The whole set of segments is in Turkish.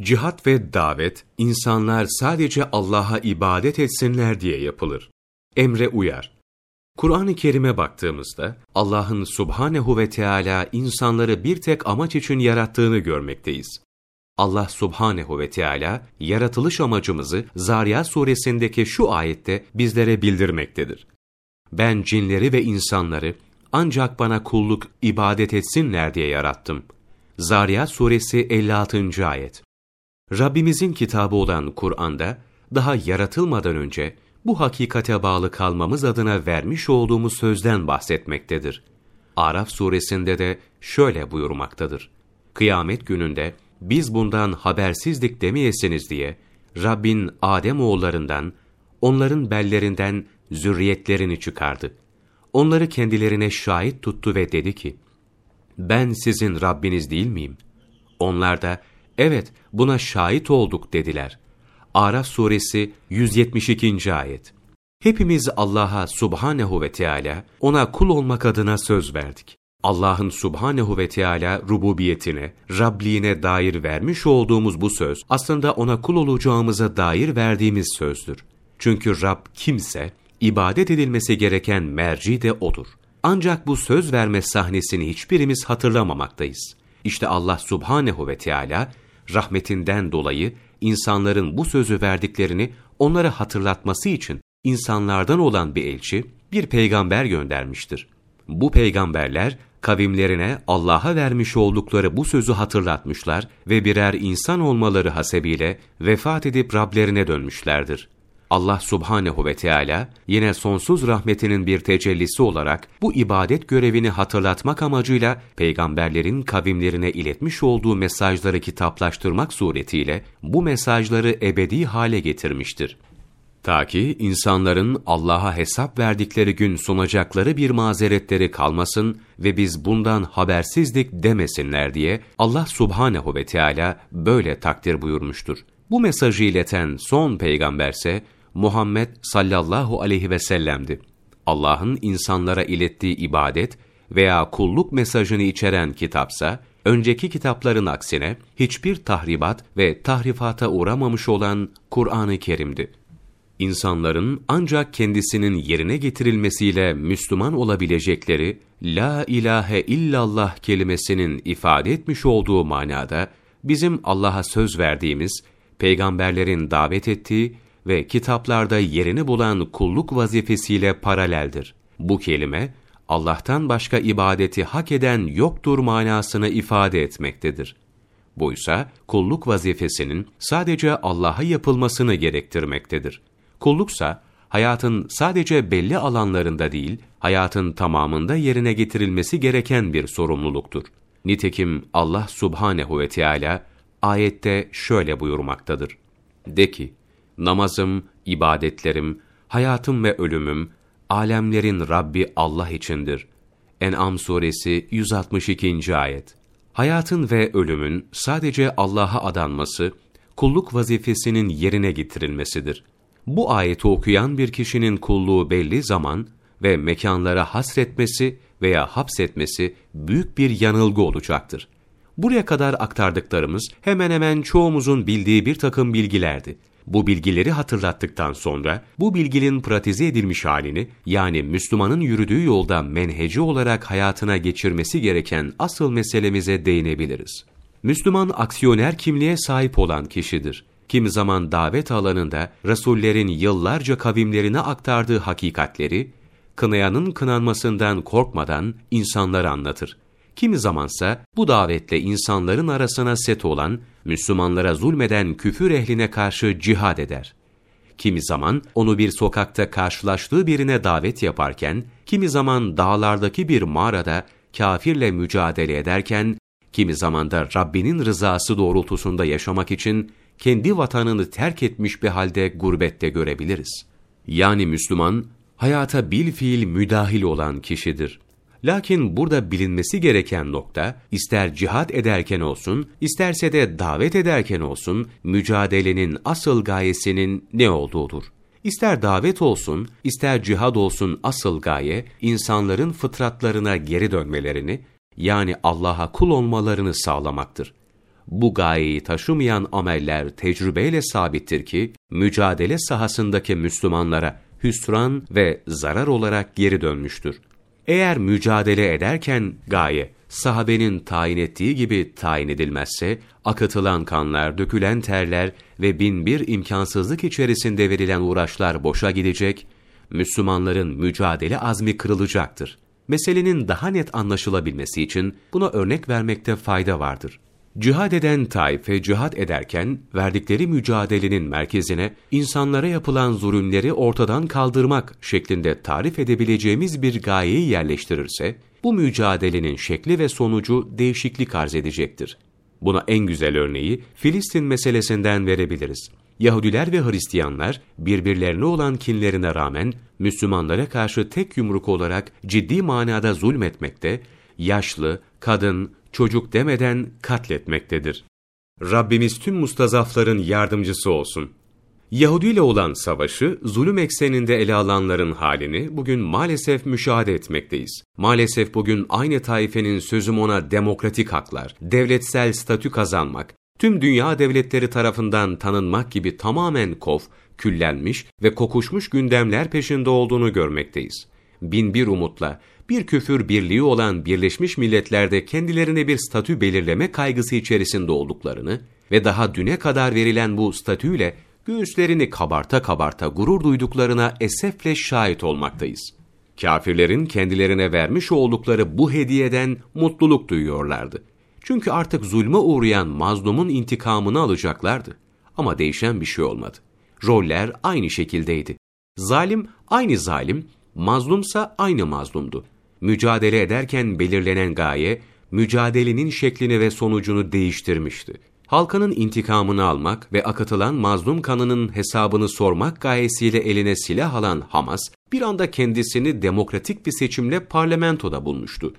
Cihat ve davet, insanlar sadece Allah'a ibadet etsinler diye yapılır. Emre uyar. Kur'an-ı Kerim'e baktığımızda, Allah'ın subhanehu ve Teala insanları bir tek amaç için yarattığını görmekteyiz. Allah subhanehu ve Teala yaratılış amacımızı Zariyat suresindeki şu ayette bizlere bildirmektedir. Ben cinleri ve insanları ancak bana kulluk, ibadet etsinler diye yarattım. Zariyat suresi 56. ayet. Rabbimizin kitabı olan Kur'an'da daha yaratılmadan önce bu hakikate bağlı kalmamız adına vermiş olduğumuz sözden bahsetmektedir. Araf suresinde de şöyle buyurmaktadır. Kıyamet gününde biz bundan habersizlik demeyesiniz diye Rabbin Adem oğullarından, onların bellerinden zürriyetlerini çıkardı. Onları kendilerine şahit tuttu ve dedi ki, ben sizin Rabbiniz değil miyim? Onlar da, evet buna şahit olduk dediler. Araf suresi 172. ayet. Hepimiz Allah'a subhanehu ve Teala ona kul olmak adına söz verdik. Allah'ın subhanehu ve Teala rububiyetine, Rabliğine dair vermiş olduğumuz bu söz aslında ona kul olacağımıza dair verdiğimiz sözdür. Çünkü Rab kimse, ibadet edilmesi gereken merci de odur. Ancak bu söz verme sahnesini hiçbirimiz hatırlamamaktayız. İşte Allah subhanehu ve Teala rahmetinden dolayı insanların bu sözü verdiklerini onlara hatırlatması için insanlardan olan bir elçi, bir peygamber göndermiştir. Bu peygamberler kavimlerine Allah'a vermiş oldukları bu sözü hatırlatmışlar ve birer insan olmaları hasebiyle vefat edip Rablerine dönmüşlerdir. Allah subhanehu ve Teala yine sonsuz rahmetinin bir tecellisi olarak bu ibadet görevini hatırlatmak amacıyla peygamberlerin kavimlerine iletmiş olduğu mesajları kitaplaştırmak suretiyle bu mesajları ebedi hale getirmiştir. Ta ki insanların Allah'a hesap verdikleri gün sunacakları bir mazeretleri kalmasın ve biz bundan habersizdik demesinler diye Allah subhanehu ve Teala böyle takdir buyurmuştur. Bu mesajı ileten son peygamberse Muhammed sallallahu aleyhi ve sellem'di. Allah'ın insanlara ilettiği ibadet veya kulluk mesajını içeren kitapsa, önceki kitapların aksine hiçbir tahribat ve tahrifata uğramamış olan Kur'an-ı Kerim'di. İnsanların ancak kendisinin yerine getirilmesiyle Müslüman olabilecekleri La ilahe illallah kelimesinin ifade etmiş olduğu manada bizim Allah'a söz verdiğimiz, peygamberlerin davet ettiği ve kitaplarda yerini bulan kulluk vazifesiyle paraleldir. Bu kelime, Allah'tan başka ibadeti hak eden yoktur manasını ifade etmektedir. Buysa kulluk vazifesinin sadece Allah'a yapılmasını gerektirmektedir. Kulluksa hayatın sadece belli alanlarında değil, hayatın tamamında yerine getirilmesi gereken bir sorumluluktur. Nitekim Allah subhanehu ve Teala ayette şöyle buyurmaktadır. De ki, namazım, ibadetlerim, hayatım ve ölümüm, alemlerin Rabbi Allah içindir. En'am suresi 162. ayet. Hayatın ve ölümün sadece Allah'a adanması, kulluk vazifesinin yerine getirilmesidir. Bu ayeti okuyan bir kişinin kulluğu belli zaman ve mekanlara hasretmesi veya hapsetmesi büyük bir yanılgı olacaktır. Buraya kadar aktardıklarımız hemen hemen çoğumuzun bildiği bir takım bilgilerdi. Bu bilgileri hatırlattıktan sonra bu bilginin pratize edilmiş halini yani Müslümanın yürüdüğü yolda menheci olarak hayatına geçirmesi gereken asıl meselemize değinebiliriz. Müslüman aksiyoner kimliğe sahip olan kişidir. Kimi zaman davet alanında Resullerin yıllarca kavimlerine aktardığı hakikatleri, kınayanın kınanmasından korkmadan insanlara anlatır. Kimi zamansa bu davetle insanların arasına set olan, Müslümanlara zulmeden küfür ehline karşı cihad eder. Kimi zaman onu bir sokakta karşılaştığı birine davet yaparken, kimi zaman dağlardaki bir mağarada kafirle mücadele ederken, kimi zaman da Rabbinin rızası doğrultusunda yaşamak için kendi vatanını terk etmiş bir halde gurbette görebiliriz. Yani Müslüman, hayata bil fiil müdahil olan kişidir. Lakin burada bilinmesi gereken nokta, ister cihat ederken olsun, isterse de davet ederken olsun, mücadelenin asıl gayesinin ne olduğudur. İster davet olsun, ister cihad olsun asıl gaye, insanların fıtratlarına geri dönmelerini, yani Allah'a kul olmalarını sağlamaktır. bu gayeyi taşımayan ameller tecrübeyle sabittir ki, mücadele sahasındaki Müslümanlara hüsran ve zarar olarak geri dönmüştür. Eğer mücadele ederken gaye, sahabenin tayin ettiği gibi tayin edilmezse, akıtılan kanlar, dökülen terler ve bin bir imkansızlık içerisinde verilen uğraşlar boşa gidecek, Müslümanların mücadele azmi kırılacaktır. Meselenin daha net anlaşılabilmesi için buna örnek vermekte fayda vardır. Cihad eden taife cihad ederken verdikleri mücadelenin merkezine insanlara yapılan zulümleri ortadan kaldırmak şeklinde tarif edebileceğimiz bir gayeyi yerleştirirse, bu mücadelenin şekli ve sonucu değişiklik arz edecektir. Buna en güzel örneği Filistin meselesinden verebiliriz. Yahudiler ve Hristiyanlar birbirlerine olan kinlerine rağmen Müslümanlara karşı tek yumruk olarak ciddi manada zulmetmekte, yaşlı, kadın, çocuk demeden katletmektedir. Rabbimiz tüm mustazafların yardımcısı olsun. Yahudi ile olan savaşı, zulüm ekseninde ele alanların halini bugün maalesef müşahede etmekteyiz. Maalesef bugün aynı taifenin sözüm ona demokratik haklar, devletsel statü kazanmak, tüm dünya devletleri tarafından tanınmak gibi tamamen kof, küllenmiş ve kokuşmuş gündemler peşinde olduğunu görmekteyiz. Bin bir umutla, bir küfür birliği olan Birleşmiş Milletler'de kendilerine bir statü belirleme kaygısı içerisinde olduklarını ve daha düne kadar verilen bu statüyle göğüslerini kabarta kabarta gurur duyduklarına esefle şahit olmaktayız. Kafirlerin kendilerine vermiş oldukları bu hediyeden mutluluk duyuyorlardı. Çünkü artık zulme uğrayan mazlumun intikamını alacaklardı. Ama değişen bir şey olmadı. Roller aynı şekildeydi. Zalim aynı zalim, mazlumsa aynı mazlumdu. Mücadele ederken belirlenen gaye, mücadelenin şeklini ve sonucunu değiştirmişti. Halkanın intikamını almak ve akıtılan mazlum kanının hesabını sormak gayesiyle eline silah alan Hamas, bir anda kendisini demokratik bir seçimle parlamentoda bulmuştu.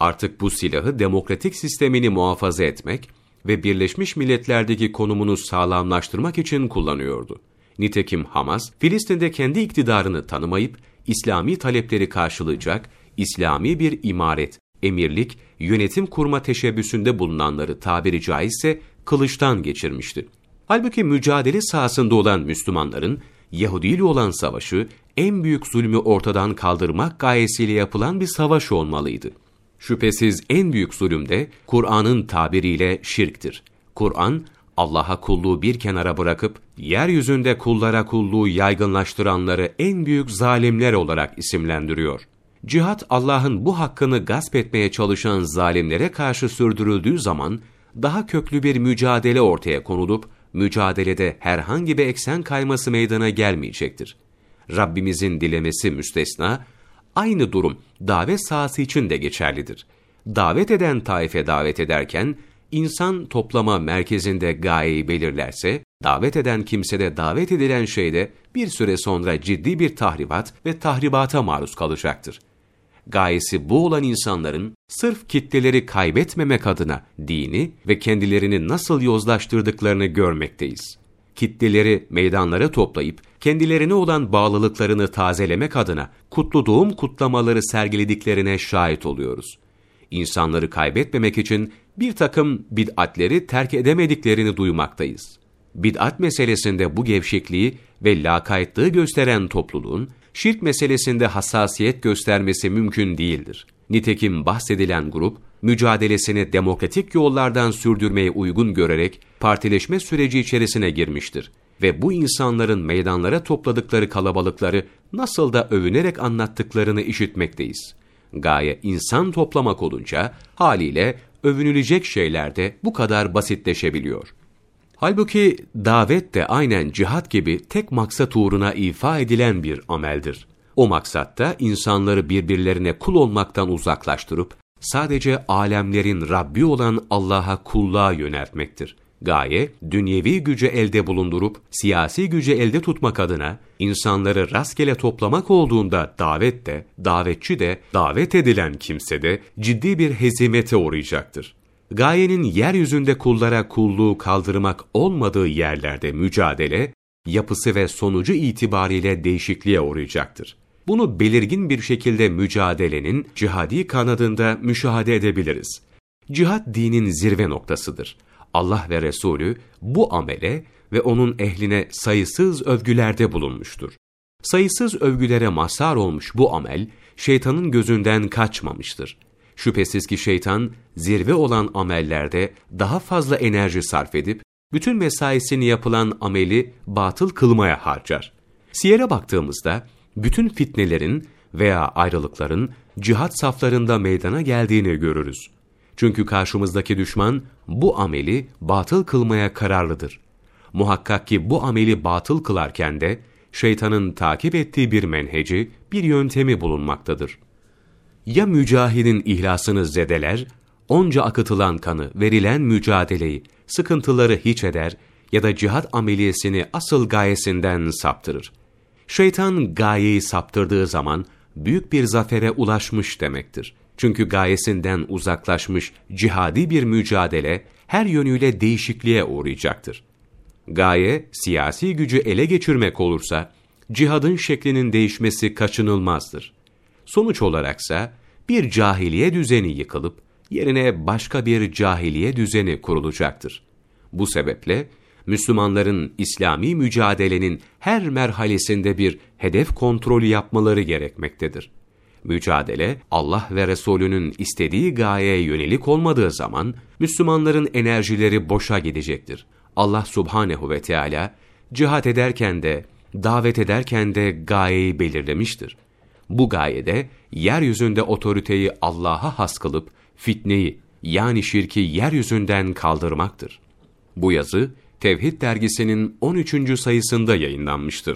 Artık bu silahı demokratik sistemini muhafaza etmek ve Birleşmiş Milletler'deki konumunu sağlamlaştırmak için kullanıyordu. Nitekim Hamas, Filistin'de kendi iktidarını tanımayıp, İslami talepleri karşılayacak, İslami bir imaret, emirlik, yönetim kurma teşebbüsünde bulunanları tabiri caizse kılıçtan geçirmişti. Halbuki mücadele sahasında olan Müslümanların, Yahudi ile olan savaşı, en büyük zulmü ortadan kaldırmak gayesiyle yapılan bir savaş olmalıydı. Şüphesiz en büyük zulüm de Kur'an'ın tabiriyle şirktir. Kur'an, Allah'a kulluğu bir kenara bırakıp, yeryüzünde kullara kulluğu yaygınlaştıranları en büyük zalimler olarak isimlendiriyor. Cihat, Allah'ın bu hakkını gasp etmeye çalışan zalimlere karşı sürdürüldüğü zaman, daha köklü bir mücadele ortaya konulup, mücadelede herhangi bir eksen kayması meydana gelmeyecektir. Rabbimizin dilemesi müstesna, aynı durum davet sahası için de geçerlidir. Davet eden taife davet ederken, insan toplama merkezinde gayeyi belirlerse, davet eden kimse de davet edilen şeyde bir süre sonra ciddi bir tahribat ve tahribata maruz kalacaktır. Gayesi bu olan insanların sırf kitleleri kaybetmemek adına dini ve kendilerini nasıl yozlaştırdıklarını görmekteyiz. Kitleleri meydanlara toplayıp kendilerine olan bağlılıklarını tazelemek adına kutlu doğum kutlamaları sergilediklerine şahit oluyoruz. İnsanları kaybetmemek için bir takım bid'atleri terk edemediklerini duymaktayız. Bid'at meselesinde bu gevşekliği ve lakaytlığı gösteren topluluğun, şirk meselesinde hassasiyet göstermesi mümkün değildir. Nitekim bahsedilen grup, mücadelesini demokratik yollardan sürdürmeye uygun görerek partileşme süreci içerisine girmiştir. Ve bu insanların meydanlara topladıkları kalabalıkları nasıl da övünerek anlattıklarını işitmekteyiz. Gaye insan toplamak olunca haliyle övünülecek şeyler de bu kadar basitleşebiliyor. Halbuki davet de aynen cihat gibi tek maksat uğruna ifa edilen bir ameldir. O maksatta insanları birbirlerine kul olmaktan uzaklaştırıp sadece alemlerin Rabbi olan Allah'a kulluğa yöneltmektir. Gaye, dünyevi gücü elde bulundurup siyasi gücü elde tutmak adına insanları rastgele toplamak olduğunda davet de, davetçi de, davet edilen kimse de ciddi bir hezimete uğrayacaktır. Gayenin yeryüzünde kullara kulluğu kaldırmak olmadığı yerlerde mücadele, yapısı ve sonucu itibariyle değişikliğe uğrayacaktır. Bunu belirgin bir şekilde mücadelenin cihadi kanadında müşahede edebiliriz. Cihad dinin zirve noktasıdır. Allah ve Resulü bu amele ve onun ehline sayısız övgülerde bulunmuştur. Sayısız övgülere mazhar olmuş bu amel, şeytanın gözünden kaçmamıştır. Şüphesiz ki şeytan, zirve olan amellerde daha fazla enerji sarf edip, bütün mesaisini yapılan ameli batıl kılmaya harcar. Siyere baktığımızda, bütün fitnelerin veya ayrılıkların cihat saflarında meydana geldiğini görürüz. Çünkü karşımızdaki düşman bu ameli batıl kılmaya kararlıdır. Muhakkak ki bu ameli batıl kılarken de şeytanın takip ettiği bir menheci, bir yöntemi bulunmaktadır. Ya mücahidin ihlasını zedeler, onca akıtılan kanı, verilen mücadeleyi, sıkıntıları hiç eder ya da cihat ameliyesini asıl gayesinden saptırır. Şeytan gayeyi saptırdığı zaman büyük bir zafere ulaşmış demektir. Çünkü gayesinden uzaklaşmış cihadi bir mücadele her yönüyle değişikliğe uğrayacaktır. Gaye, siyasi gücü ele geçirmek olursa, cihadın şeklinin değişmesi kaçınılmazdır. Sonuç olaraksa, bir cahiliye düzeni yıkılıp, yerine başka bir cahiliye düzeni kurulacaktır. Bu sebeple, Müslümanların İslami mücadelenin her merhalesinde bir hedef kontrolü yapmaları gerekmektedir. Mücadele, Allah ve Resulünün istediği gayeye yönelik olmadığı zaman, Müslümanların enerjileri boşa gidecektir. Allah subhanehu ve Teala cihat ederken de, davet ederken de gayeyi belirlemiştir. Bu gayede, yeryüzünde otoriteyi Allah'a has kılıp, fitneyi, yani şirki yeryüzünden kaldırmaktır. Bu yazı, Tevhid dergisinin 13. sayısında yayınlanmıştır.